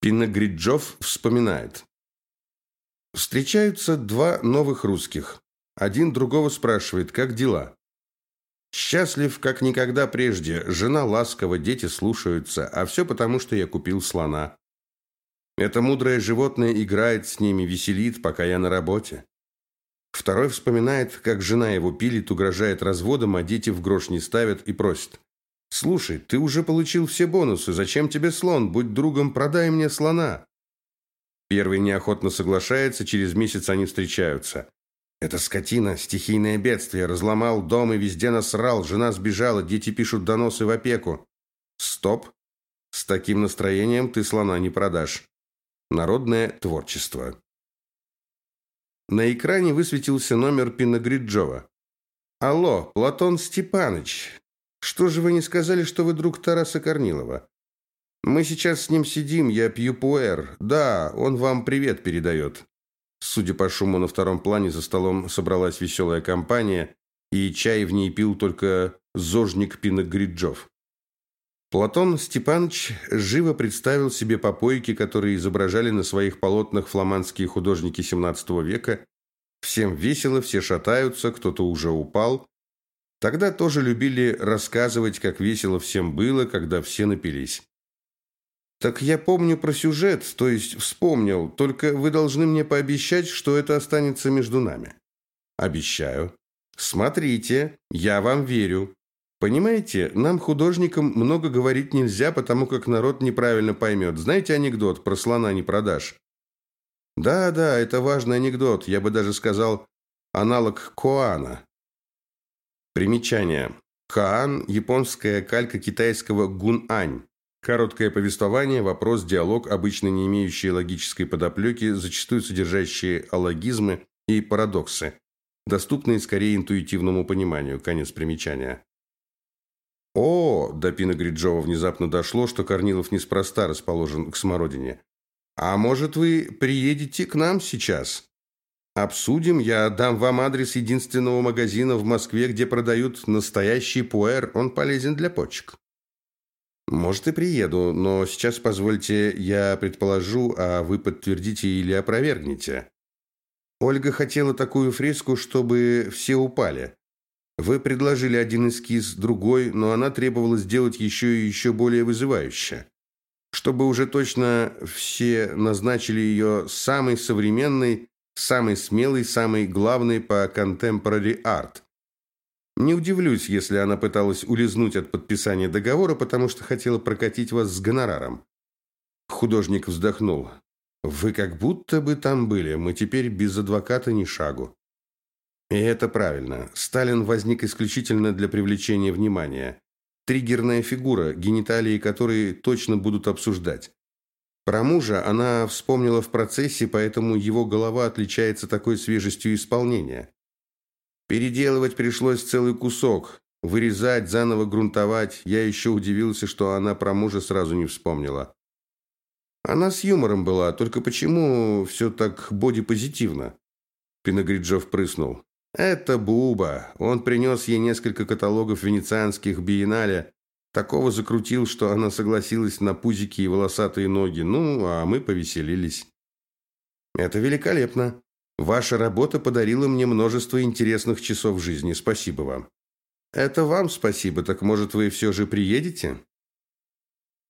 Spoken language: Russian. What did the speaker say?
Пиногриджов вспоминает. Встречаются два новых русских. Один другого спрашивает, как дела. Счастлив, как никогда прежде. Жена ласкова, дети слушаются. А все потому, что я купил слона. Это мудрое животное играет с ними, веселит, пока я на работе. Второй вспоминает, как жена его пилит, угрожает разводом, а дети в грош не ставят и просит. «Слушай, ты уже получил все бонусы. Зачем тебе слон? Будь другом, продай мне слона». Первый неохотно соглашается, через месяц они встречаются. «Это скотина, стихийное бедствие. Разломал дом и везде насрал. Жена сбежала, дети пишут доносы в опеку». «Стоп. С таким настроением ты слона не продашь». Народное творчество. На экране высветился номер Пиногриджова. «Алло, Платон Степаныч, что же вы не сказали, что вы друг Тараса Корнилова? Мы сейчас с ним сидим, я пью пуэр. Да, он вам привет передает». Судя по шуму на втором плане, за столом собралась веселая компания, и чай в ней пил только зожник Пиногриджов. Платон Степанович живо представил себе попойки, которые изображали на своих полотнах фламандские художники XVII века. Всем весело, все шатаются, кто-то уже упал. Тогда тоже любили рассказывать, как весело всем было, когда все напились. Так я помню про сюжет, то есть вспомнил, только вы должны мне пообещать, что это останется между нами. Обещаю. Смотрите, я вам верю. Понимаете, нам, художникам, много говорить нельзя, потому как народ неправильно поймет. Знаете анекдот про слона не продашь? Да, да, это важный анекдот. Я бы даже сказал аналог Коана. Примечание. Хаан – японская калька китайского гунань. Короткое повествование, вопрос, диалог, обычно не имеющие логической подоплеки, зачастую содержащие аллогизмы и парадоксы, доступные скорее интуитивному пониманию. Конец примечания. О, до Пина Гриджова внезапно дошло, что Корнилов неспроста расположен к смородине. А может, вы приедете к нам сейчас? Обсудим, я дам вам адрес единственного магазина в Москве, где продают настоящий пуэр, он полезен для почек. Может и приеду, но сейчас позвольте я предположу, а вы подтвердите или опровергнете. Ольга хотела такую фреску, чтобы все упали. Вы предложили один эскиз, другой, но она требовала сделать еще и еще более вызывающе. Чтобы уже точно все назначили ее самой современной, самой смелой, самой главной по contemporary art. Не удивлюсь, если она пыталась улизнуть от подписания договора, потому что хотела прокатить вас с гонораром. Художник вздохнул. Вы как будто бы там были, мы теперь без адвоката ни шагу. И это правильно. Сталин возник исключительно для привлечения внимания. Триггерная фигура, гениталии которой точно будут обсуждать. Про мужа она вспомнила в процессе, поэтому его голова отличается такой свежестью исполнения. Переделывать пришлось целый кусок. Вырезать, заново грунтовать. Я еще удивился, что она про мужа сразу не вспомнила. Она с юмором была, только почему все так бодипозитивно? Пиногриджов прыснул. Это Буба. Он принес ей несколько каталогов венецианских биеннале. Такого закрутил, что она согласилась на пузики и волосатые ноги. Ну, а мы повеселились. Это великолепно. Ваша работа подарила мне множество интересных часов жизни. Спасибо вам. Это вам спасибо. Так может вы все же приедете?